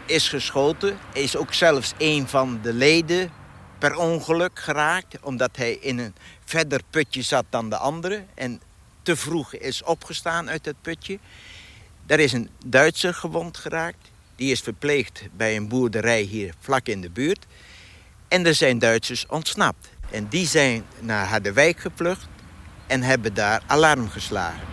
is geschoten, is ook zelfs een van de leden per ongeluk geraakt... omdat hij in een verder putje zat dan de andere... en te vroeg is opgestaan uit het putje. Daar is een Duitser gewond geraakt. Die is verpleegd bij een boerderij hier vlak in de buurt. En er zijn Duitsers ontsnapt. En die zijn naar Harderwijk gevlucht en hebben daar alarm geslagen.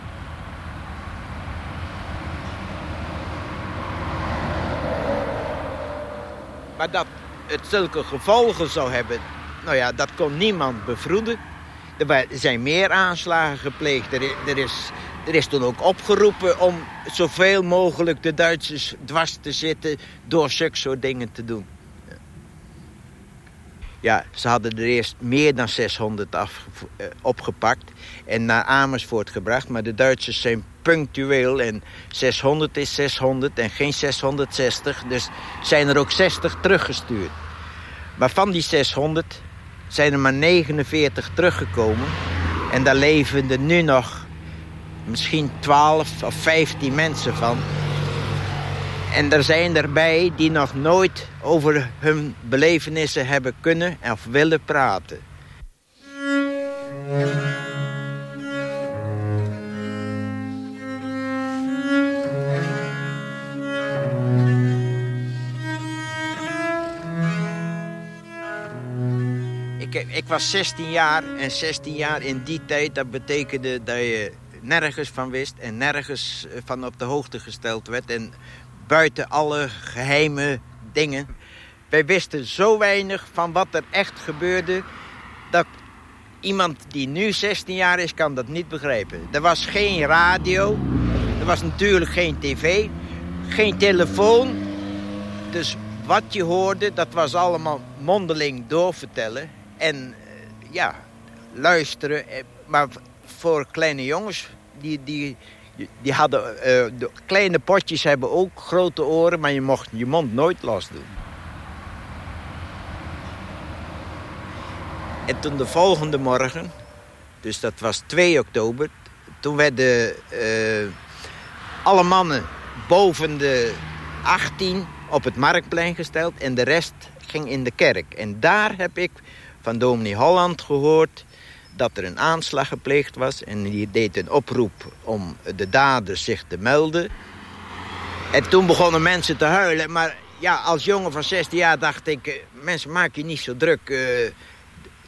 Maar dat het zulke gevolgen zou hebben, nou ja, dat kon niemand bevroeden. Er zijn meer aanslagen gepleegd. Er, is, er is toen ook opgeroepen om zoveel mogelijk de Duitsers dwars te zitten... door zulke soort dingen te doen. Ja, ze hadden er eerst meer dan 600 af, eh, opgepakt en naar Amersfoort gebracht. Maar de Duitsers zijn punctueel en 600 is 600 en geen 660. Dus zijn er ook 60 teruggestuurd. Maar van die 600 zijn er maar 49 teruggekomen. En daar leven er nu nog misschien 12 of 15 mensen van. En er zijn erbij die nog nooit over hun belevenissen hebben kunnen of willen praten. Ik, ik was 16 jaar en 16 jaar in die tijd, dat betekende dat je nergens van wist en nergens van op de hoogte gesteld werd. En buiten alle geheime dingen. Wij wisten zo weinig van wat er echt gebeurde... dat iemand die nu 16 jaar is, kan dat niet begrijpen. Er was geen radio, er was natuurlijk geen tv, geen telefoon. Dus wat je hoorde, dat was allemaal mondeling doorvertellen. En eh, ja, luisteren. Eh, maar voor kleine jongens, die, die die hadden, uh, de kleine potjes hebben ook grote oren, maar je mocht je mond nooit los doen. En toen de volgende morgen, dus dat was 2 oktober... toen werden uh, alle mannen boven de 18 op het marktplein gesteld... en de rest ging in de kerk. En daar heb ik van dominee Holland gehoord dat er een aanslag gepleegd was. En die deed een oproep om de daders zich te melden. En toen begonnen mensen te huilen. Maar ja, als jongen van 16 jaar dacht ik... Eh, mensen, maak je niet zo druk. Uh,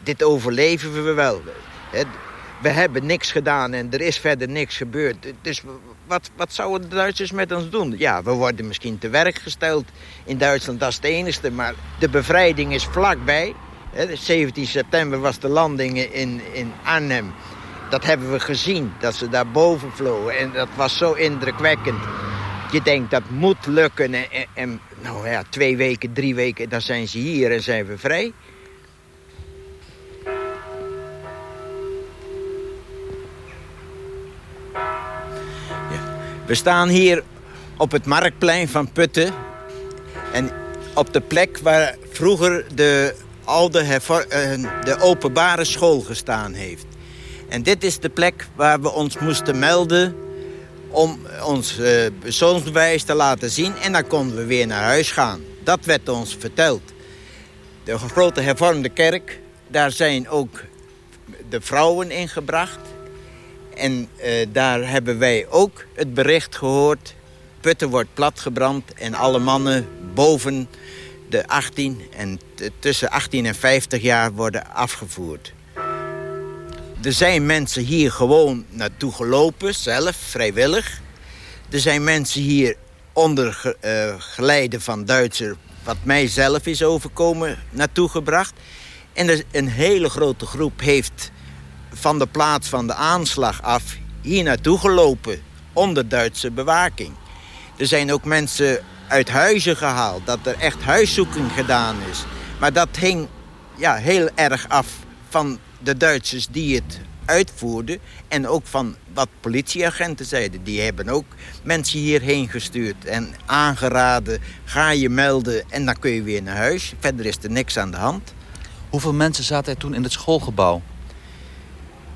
dit overleven we wel. We hebben niks gedaan en er is verder niks gebeurd. Dus wat, wat zouden de Duitsers met ons doen? Ja, we worden misschien te werk gesteld in Duitsland, dat is het enige. Maar de bevrijding is vlakbij. 17 september was de landing in, in Arnhem. Dat hebben we gezien, dat ze daar boven vlogen. En dat was zo indrukwekkend. Je denkt, dat moet lukken. En, nou ja, twee weken, drie weken, dan zijn ze hier en zijn we vrij. We staan hier op het marktplein van Putten. En op de plek waar vroeger de al de, eh, de openbare school gestaan heeft. En dit is de plek waar we ons moesten melden om ons uh, te laten zien. En dan konden we weer naar huis gaan. Dat werd ons verteld. De grote hervormde kerk daar zijn ook de vrouwen ingebracht. En eh, daar hebben wij ook het bericht gehoord. Putten wordt platgebrand en alle mannen boven de 18 en tussen 18 en 50 jaar worden afgevoerd. Er zijn mensen hier gewoon naartoe gelopen, zelf, vrijwillig. Er zijn mensen hier onder ge, uh, geleide van Duitser... wat mij zelf is overkomen, naartoe gebracht. En er, een hele grote groep heeft van de plaats van de aanslag af... hier naartoe gelopen, onder Duitse bewaking. Er zijn ook mensen uit huizen gehaald. Dat er echt huiszoeking gedaan is. Maar dat hing ja, heel erg af van de Duitsers die het uitvoerden. En ook van wat politieagenten zeiden. Die hebben ook mensen hierheen gestuurd en aangeraden. Ga je melden en dan kun je weer naar huis. Verder is er niks aan de hand. Hoeveel mensen zaten er toen in het schoolgebouw?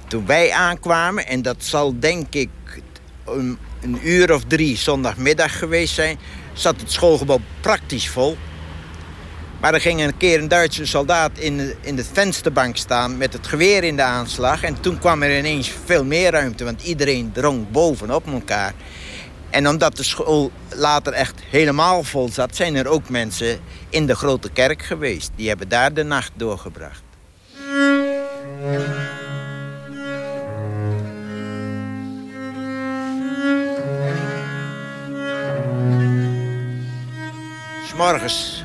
Toen wij aankwamen, en dat zal denk ik een, een uur of drie zondagmiddag geweest zijn zat het schoolgebouw praktisch vol. Maar er ging een keer een Duitse soldaat in in de vensterbank staan met het geweer in de aanslag. En toen kwam er ineens veel meer ruimte, want iedereen drong bovenop elkaar. En omdat de school later echt helemaal vol zat, zijn er ook mensen in de grote kerk geweest. Die hebben daar de nacht doorgebracht. Morgens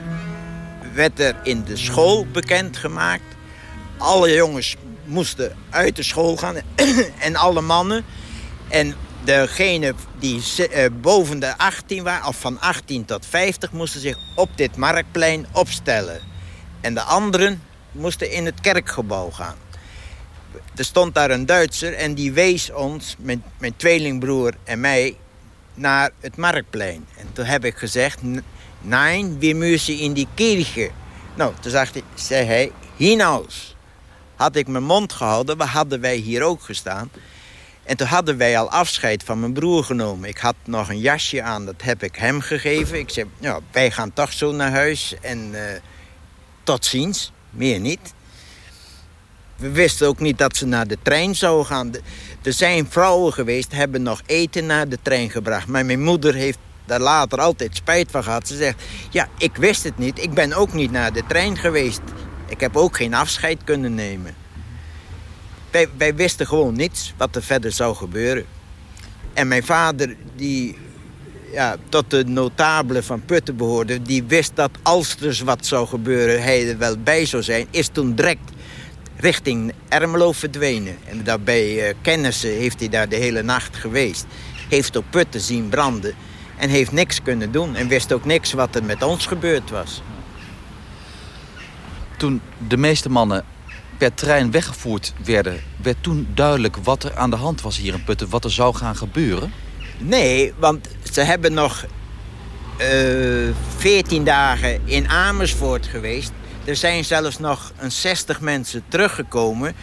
werd er in de school bekendgemaakt. Alle jongens moesten uit de school gaan [CLEARS THROAT] en alle mannen. En degene die eh, boven de 18 waren, of van 18 tot 50, moesten zich op dit marktplein opstellen. En de anderen moesten in het kerkgebouw gaan. Er stond daar een Duitser en die wees ons, mijn, mijn tweelingbroer en mij, naar het marktplein. En toen heb ik gezegd, Nein, we müssen in die Kirche. Nou, toen hij, zei hij, hinaus. Had ik mijn mond gehouden, hadden wij hier ook gestaan. En toen hadden wij al afscheid van mijn broer genomen. Ik had nog een jasje aan, dat heb ik hem gegeven. Ik zei, nou, wij gaan toch zo naar huis en uh, tot ziens, meer niet. We wisten ook niet dat ze naar de trein zouden gaan. Er zijn vrouwen geweest, hebben nog eten naar de trein gebracht. Maar mijn moeder heeft daar later altijd spijt van gehad. Ze zegt, ja, ik wist het niet. Ik ben ook niet naar de trein geweest. Ik heb ook geen afscheid kunnen nemen. Wij, wisten gewoon niets wat er verder zou gebeuren. En mijn vader, die ja, tot de notabelen van Putten behoorde... die wist dat als er wat zou gebeuren, hij er wel bij zou zijn... is toen direct richting Ermelo verdwenen. En daarbij uh, kennissen heeft hij daar de hele nacht geweest. Heeft op Putten zien branden... En heeft niks kunnen doen en wist ook niks wat er met ons gebeurd was. Toen de meeste mannen per trein weggevoerd werden... werd toen duidelijk wat er aan de hand was hier in Putten, wat er zou gaan gebeuren? Nee, want ze hebben nog uh, eh, 14 dagen in Amersfoort geweest. Er zijn zelfs nog een 60 mensen teruggekomen.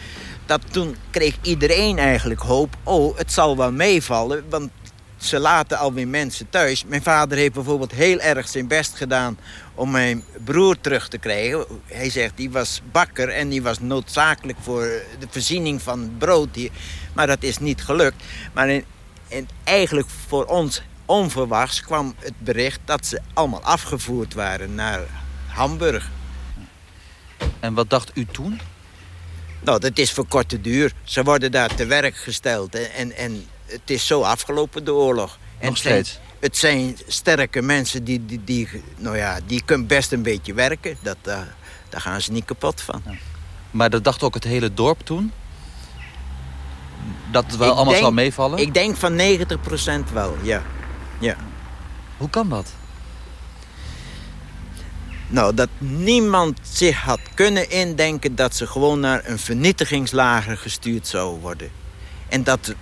Dat toen kreeg iedereen eigenlijk hoop. Oh, het zal wel meevallen, want ze laten alweer mensen thuis. Mijn vader heeft bijvoorbeeld heel erg zijn best gedaan om mijn broer terug te krijgen. Hij zegt, die was bakker en die was noodzakelijk voor de voorziening van brood hier. Maar dat is niet gelukt. Maar in, eigenlijk voor ons onverwachts kwam het bericht dat ze allemaal afgevoerd waren naar Hamburg. En wat dacht u toen? Nou, dat is voor korte duur. Ze worden daar te werk gesteld en, en, en het is zo afgelopen, de oorlog. Nog steeds? Het zijn sterke mensen die, die, die, nou ja, die kunnen best een beetje werken. Dat, uh, daar gaan ze niet kapot van. Maar dat dacht ook het hele dorp toen? Dat het wel allemaal zou meevallen? Ik denk van 90% wel, ja. ja. Hoe kan dat? Nou, dat niemand zich had kunnen indenken... dat ze gewoon naar een vernietigingslager gestuurd zouden worden. En dat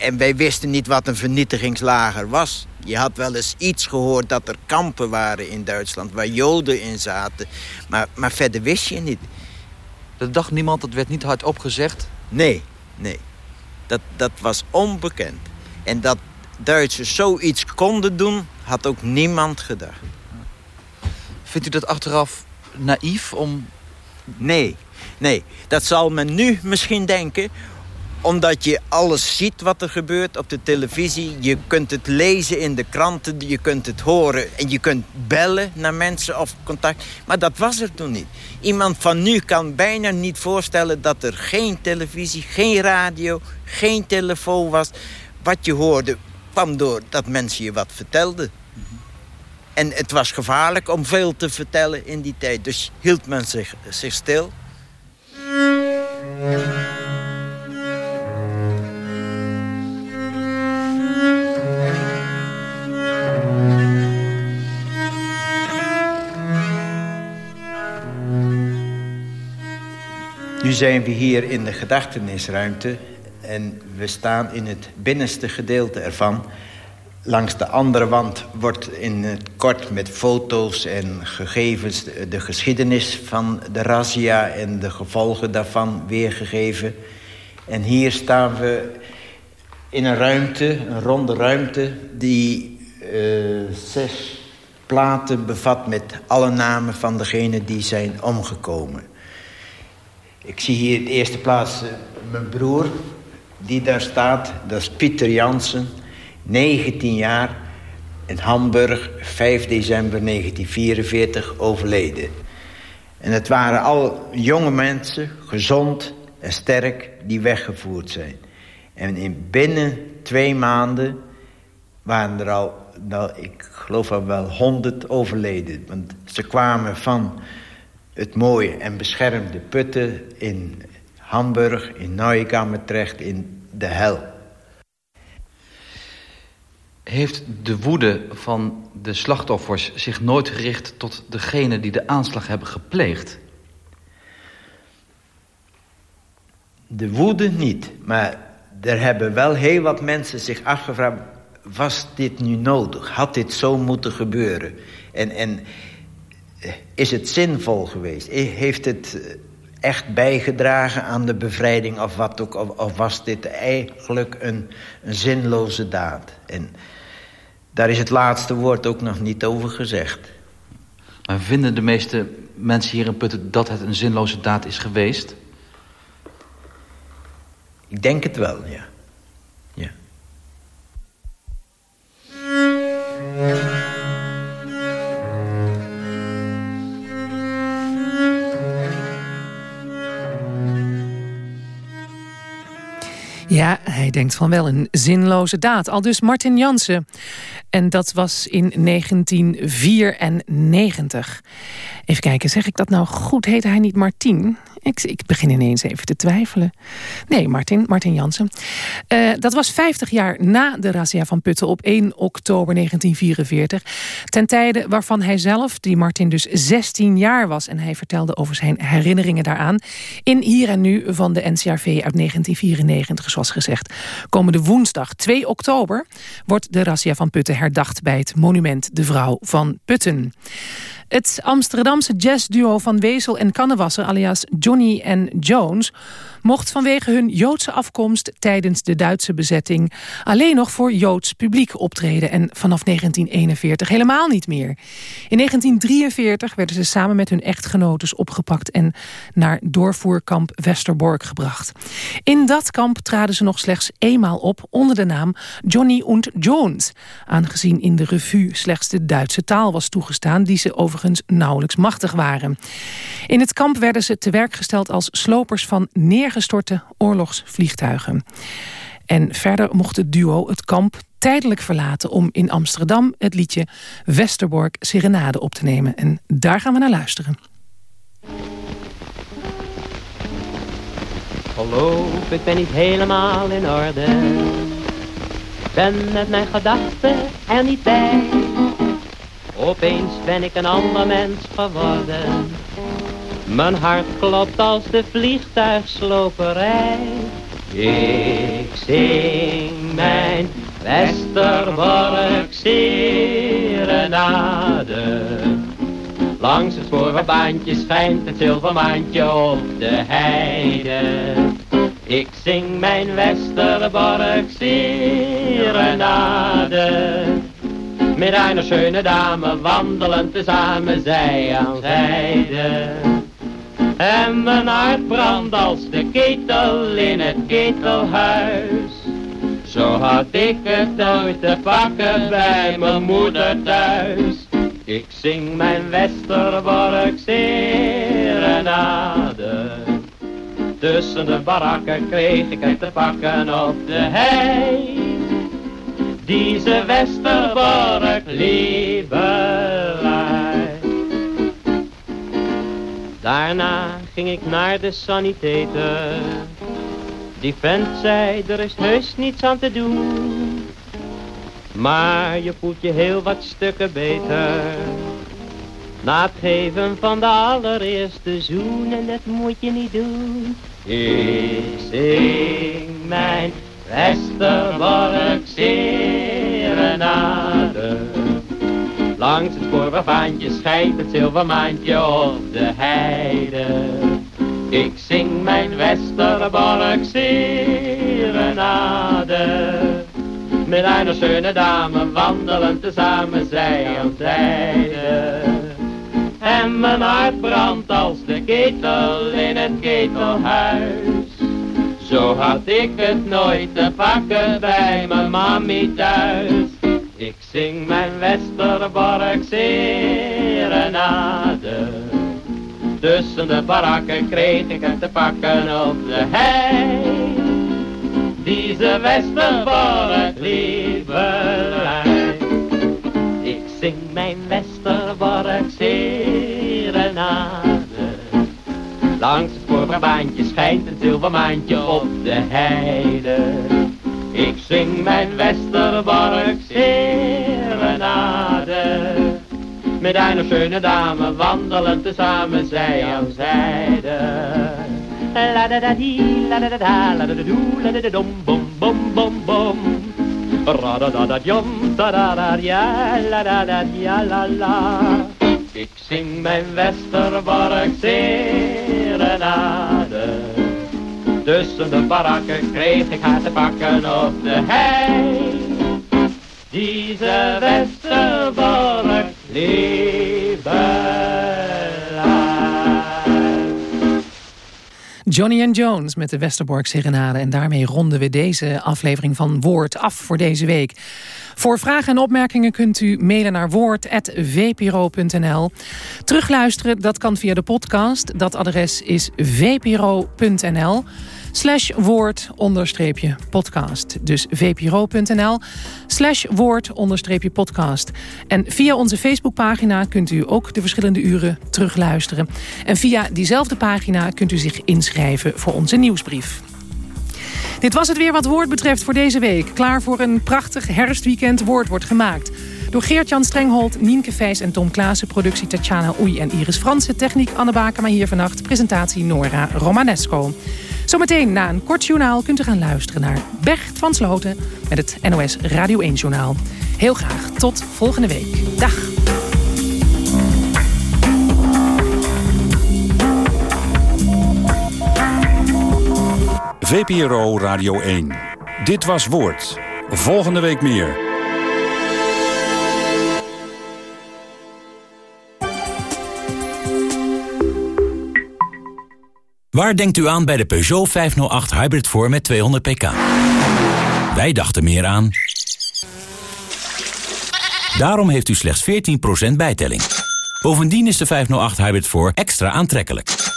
en wij wisten niet wat een vernietigingslager was. Je had wel eens iets gehoord dat er kampen waren in Duitsland... waar Joden in zaten. Maar, maar verder wist je niet. Dat dacht niemand, dat werd niet hard opgezegd? Nee, nee. Dat, dat was onbekend. En dat Duitsers zoiets konden doen, had ook niemand gedacht. Vindt u dat achteraf naïef om... Nee, Nee, dat zal men nu misschien denken omdat je alles ziet wat er gebeurt op de televisie. Je kunt het lezen in de kranten, je kunt het horen... en je kunt bellen naar mensen of contact. Maar dat was er toen niet. Iemand van nu kan bijna niet voorstellen dat er geen televisie... geen radio, geen telefoon was. Wat je hoorde kwam door dat mensen je wat vertelden. En het was gevaarlijk om veel te vertellen in die tijd. Dus hield men zich, zich stil. Nu zijn we hier in de gedachtenisruimte en we staan in het binnenste gedeelte ervan. Langs de andere wand wordt in het kort met foto's en gegevens... de geschiedenis van de razzia en de gevolgen daarvan weergegeven. En hier staan we in een ruimte, een ronde ruimte... die uh, zes platen bevat met alle namen van degenen die zijn omgekomen. Ik zie hier in de eerste plaats uh, mijn broer, die daar staat. Dat is Pieter Jansen, 19 jaar, in Hamburg, 5 december 1944, overleden. En het waren al jonge mensen, gezond en sterk, die weggevoerd zijn. En in binnen twee maanden waren er al, nou, ik geloof al wel honderd overleden. Want ze kwamen van het mooie en beschermde putten in Hamburg, in Neukammer terecht, in de hel. Heeft de woede van de slachtoffers zich nooit gericht tot degene die de aanslag hebben gepleegd? De woede niet, maar er hebben wel heel wat mensen zich afgevraagd... was dit nu nodig? Had dit zo moeten gebeuren? En, en is het zinvol geweest? Heeft het echt bijgedragen aan de bevrijding of wat ook? Of, of was dit eigenlijk een, een, zinloze daad? En daar is het laatste woord ook nog niet over gezegd. Maar vinden de meeste mensen hier in Putten dat het een zinloze daad is geweest? Ik denk het wel, ja. ja. Ja, hij denkt van wel een zinloze daad. Al dus Martin Jansen. En dat was in 1994. Even kijken, zeg ik dat nou goed? Heette hij niet Martin? Ik, ik begin ineens even te twijfelen. Nee, Martin, Martin Jansen. Uh, dat was 50 jaar na de razzia van Putten op 1 oktober 1944. Ten tijde waarvan hij zelf, die Martin dus 16 jaar was... en hij vertelde over zijn herinneringen daaraan... in Hier en Nu van de NCRV uit 1994, zoals gezegd. Komende woensdag 2 oktober wordt de razzia van Putten herdacht... bij het monument De Vrouw van Putten. Het Amsterdamse jazzduo van Wezel en Kannewasser, alias Johnny en Jones mocht vanwege hun Joodse afkomst tijdens de Duitse bezetting alleen nog voor Joods publiek optreden en vanaf 1941 helemaal niet meer. In 1943 werden ze samen met hun echtgenotes opgepakt en naar doorvoerkamp Westerbork gebracht. In dat kamp traden ze nog slechts eenmaal op onder de naam Johnny und Jones, aangezien in de revue slechts de Duitse taal was toegestaan die ze nauwelijks machtig waren. In het kamp werden ze te werk gesteld als slopers van neer neergestorte oorlogsvliegtuigen. En verder mocht het duo het kamp tijdelijk verlaten... om in Amsterdam het liedje Westerbork Serenade op te nemen. En daar gaan we naar luisteren. Hallo, ik ben niet helemaal in orde. Ben met mijn gedachten er niet bij. Opeens ben ik een ander mens geworden. Mijn hart klopt als de vliegtuigsloperij. Ik zing mijn Westerbork serenade. Langs het spoorbaantje schijnt het zilvermaantje op de heide. Ik zing mijn Westerbork serenade. Met een schöne dame wandelen tezamen zij aan zijde. En mijn hart brandt als de ketel in het ketelhuis. Zo had ik het ooit te pakken bij mijn moeder thuis. Ik zing mijn Westerbork serenade. Tussen de barakken kreeg ik het te pakken op de hei. Deze Westerbork liebelei. Daarna ging ik naar de sanitator. Die vent zei, er is heus niets aan te doen. Maar je voelt je heel wat stukken beter. Na het geven van de allereerste zoen, en dat moet je niet doen. Ik zing mijn Westerbork serenade. Langs het spoorwegbaantje schijnt het zilvermaantje op de heide. Ik zing mijn Westerbork serenade. Met een schöne dame wandelen tezamen zij aan zijde. En mijn hart brandt als de ketel in het ketelhuis. Zo had ik het nooit te pakken bij mijn mami thuis. Ik zing mijn Westerbork serenade. Tussen de barakken kreeg ik het te pakken op de hei. Deze Westerbork liefelei. Ik zing mijn Westerbork serenade. Langs het spoorwegbaantje schijnt een zilvermaantje op de heide. Ik zing mijn Westerbork serenade. Met een schöne dame wandelen tezamen zij aan zijde. La da da di, la da da da, la da da doe, la da da dom, bom, bom, bom, bom. Ra da da da jom, da da da ja, la da da ja, la la. Ik zing mijn Westerbork serenade. Tussen de barakken kreeg ik haar te pakken op de hei. Deze Westerbork liefelei. Johnny and Jones met de Westerbork Serenade. En daarmee ronden we deze aflevering van Woord af voor deze week. Voor vragen en opmerkingen kunt u mailen naar woord.vpro.nl. Terugluisteren, dat kan via de podcast. Dat adres is vpro.nl slash woord onderstreepje podcast. Dus vpro.nl slash woord onderstreepje podcast. En via onze Facebookpagina kunt u ook de verschillende uren terugluisteren. En via diezelfde pagina kunt u zich inschrijven voor onze nieuwsbrief. Dit was het weer wat woord betreft voor deze week. Klaar voor een prachtig herfstweekend woord wordt gemaakt. Door Geert-Jan Strenghold, Nienke Vijs en Tom Klaassen. Productie Tatjana Oei en Iris Fransen. Techniek Anne Bakema hier vannacht. Presentatie Nora Romanesco. Zometeen na een kort journaal kunt u gaan luisteren naar Bert van Sloten... met het NOS Radio 1 Journaal. Heel graag tot volgende week. Dag. VPRO Radio 1. Dit was Woord. Volgende week meer. Waar denkt u aan bij de Peugeot 508 Hybrid voor met 200 pk? Wij dachten meer aan... Daarom heeft u slechts 14% bijtelling. Bovendien is de 508 Hybrid voor extra aantrekkelijk.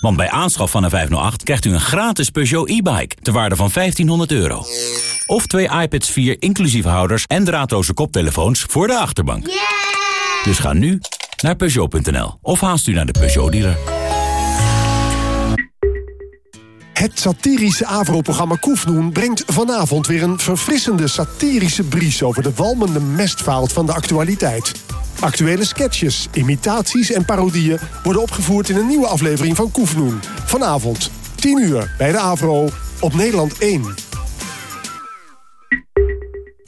Want bij aanschaf van een 508 krijgt u een gratis Peugeot e-bike... ter waarde van 1500 euro. Of twee iPads 4 inclusief houders en draadloze koptelefoons voor de achterbank. Dus ga nu naar Peugeot.nl of haast u naar de Peugeot-dealer. Het satirische AVRO-programma Koefnoen brengt vanavond weer een verfrissende satirische bries over de walmende mestvaalt van de actualiteit. Actuele sketches, imitaties en parodieën worden opgevoerd in een nieuwe aflevering van Koefnoen. Vanavond, 10 uur, bij de AVRO, op Nederland 1.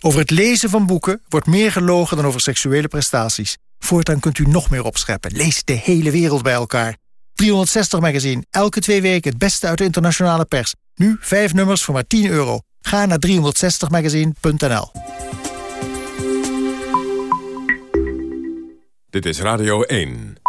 Over het lezen van boeken wordt meer gelogen dan over seksuele prestaties. Voortaan kunt u nog meer opscheppen. Lees de hele wereld bij elkaar. 360 Magazine, elke twee weken het beste uit de internationale pers. Nu vijf nummers voor maar 10 euro. Ga naar 360magazine.nl Dit is Radio 1.